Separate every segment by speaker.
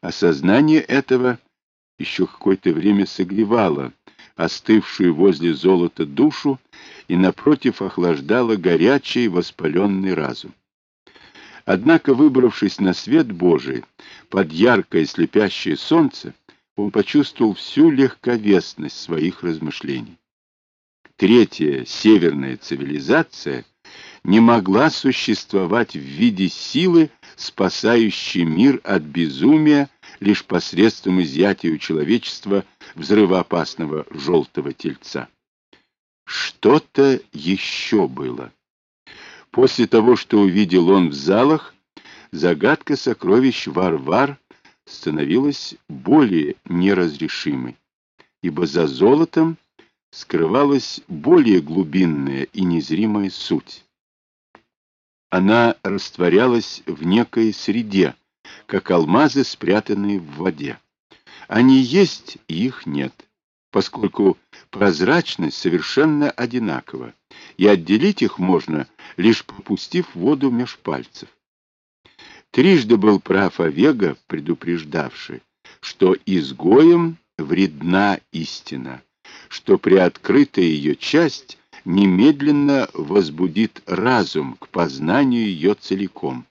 Speaker 1: Осознание этого еще какое-то время согревало остывшую возле золота душу и, напротив, охлаждало горячий воспаленный разум. Однако, выбравшись на свет Божий, под яркое слепящее солнце, он почувствовал всю легковесность своих размышлений. Третья северная цивилизация не могла существовать в виде силы, спасающей мир от безумия лишь посредством изъятия у человечества взрывоопасного желтого тельца. Что-то еще было. После того, что увидел он в залах, загадка сокровищ Варвар становилась более неразрешимой, ибо за золотом скрывалась более глубинная и незримая суть. Она растворялась в некой среде, как алмазы, спрятанные в воде. Они есть, и их нет, поскольку прозрачность совершенно одинакова, и отделить их можно, лишь пропустив воду меж пальцев. Трижды был прав Овега, предупреждавший, что изгоем вредна истина, что приоткрытая ее часть немедленно возбудит разум к познанию ее целиком,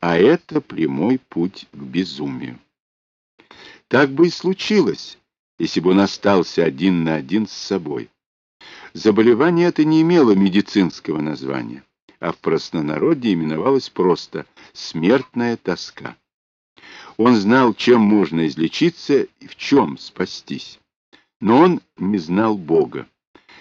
Speaker 1: а это прямой путь к безумию. Так бы и случилось, если бы он остался один на один с собой. Заболевание это не имело медицинского названия, а в простонародье именовалось просто «смертная тоска». Он знал, чем можно излечиться и в чем спастись. Но он не знал Бога,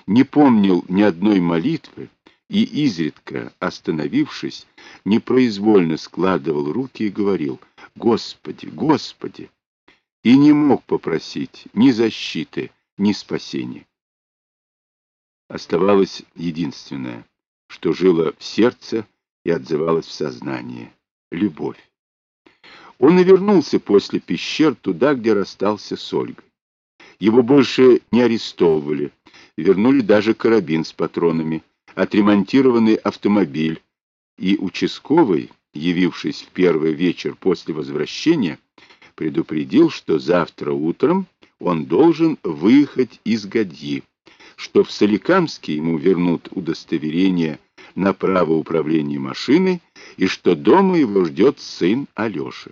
Speaker 1: не помнил ни одной молитвы и, изредка остановившись, непроизвольно складывал руки и говорил «Господи, Господи!» и не мог попросить ни защиты, ни спасения. Оставалось единственное, что жило в сердце и отзывалось в сознании — любовь. Он и вернулся после пещер туда, где расстался с Ольгой. Его больше не арестовывали, вернули даже карабин с патронами, отремонтированный автомобиль, и участковый, явившись в первый вечер после возвращения, предупредил, что завтра утром он должен выехать из Гадьи, что в Соликамске ему вернут удостоверение на право управления машиной и что дома его ждет сын Алеша,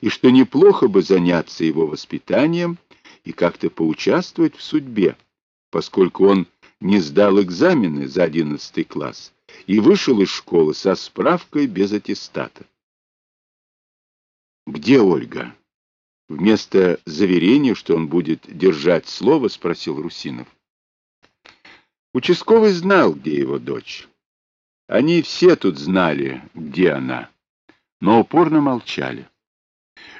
Speaker 1: и что неплохо бы заняться его воспитанием и как-то поучаствовать в судьбе, поскольку он не сдал экзамены за одиннадцатый класс и вышел из школы со справкой без аттестата. «Где Ольга?» Вместо заверения, что он будет держать слово, спросил Русинов. Участковый знал, где его дочь. Они все тут знали, где она, но упорно молчали.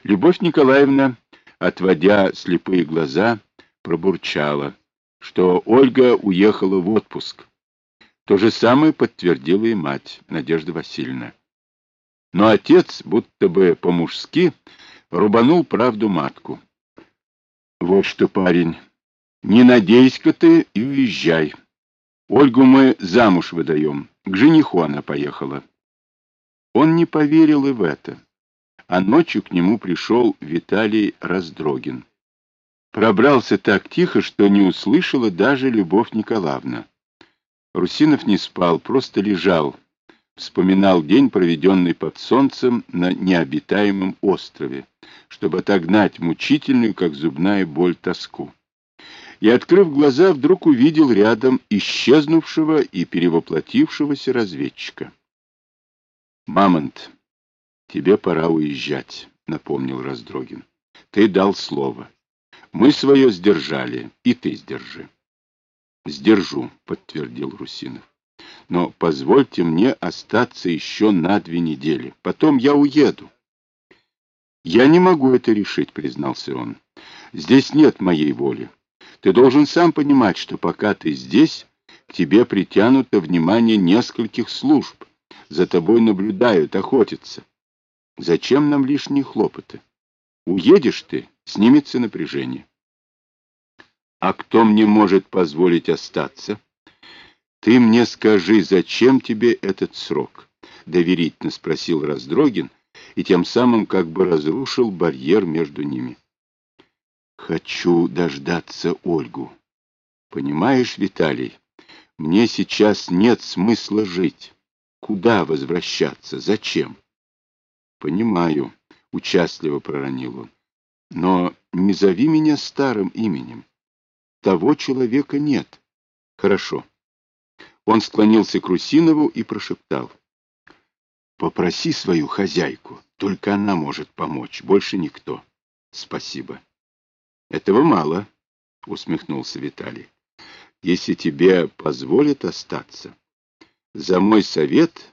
Speaker 1: Любовь Николаевна, отводя слепые глаза, пробурчала — что Ольга уехала в отпуск. То же самое подтвердила и мать, Надежда Васильевна. Но отец, будто бы по-мужски, рубанул правду матку. Вот что, парень, не надейся-ка ты и уезжай. Ольгу мы замуж выдаем, к жениху она поехала. Он не поверил и в это, а ночью к нему пришел Виталий Раздрогин. Пробрался так тихо, что не услышала даже Любовь Николаевна. Русинов не спал, просто лежал, вспоминал день, проведенный под солнцем на необитаемом острове, чтобы отогнать мучительную, как зубная боль, тоску. И, открыв глаза, вдруг увидел рядом исчезнувшего и перевоплотившегося разведчика. «Мамонт, тебе пора уезжать», — напомнил Раздрогин. «Ты дал слово». Мы свое сдержали, и ты сдержи. Сдержу, подтвердил Русинов. Но позвольте мне остаться еще на две недели. Потом я уеду. Я не могу это решить, признался он. Здесь нет моей воли. Ты должен сам понимать, что пока ты здесь, к тебе притянуто внимание нескольких служб. За тобой наблюдают, охотятся. Зачем нам лишние хлопоты? Уедешь ты, снимется напряжение. А кто мне может позволить остаться? Ты мне скажи, зачем тебе этот срок? Доверительно спросил Раздрогин и тем самым как бы разрушил барьер между ними. «Хочу дождаться Ольгу. Понимаешь, Виталий, мне сейчас нет смысла жить. Куда возвращаться? Зачем?» «Понимаю», — участливо проронил он. «Но не зови меня старым именем. Того человека нет. Хорошо». Он склонился к Русинову и прошептал. Попроси свою хозяйку, только она может помочь, больше никто. Спасибо. Этого мало, усмехнулся Виталий. Если тебе позволят остаться, за мой совет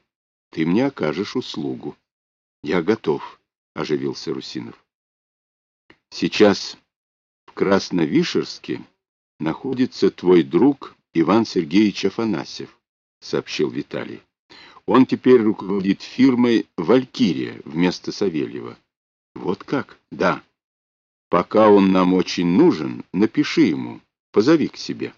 Speaker 1: ты мне окажешь услугу. Я готов, оживился Русинов. Сейчас в Красновишерске находится твой друг Иван Сергеевич Афанасьев, сообщил Виталий. Он теперь руководит фирмой «Валькирия» вместо Савельева. Вот как? Да. Пока он нам очень нужен, напиши ему, позови к себе.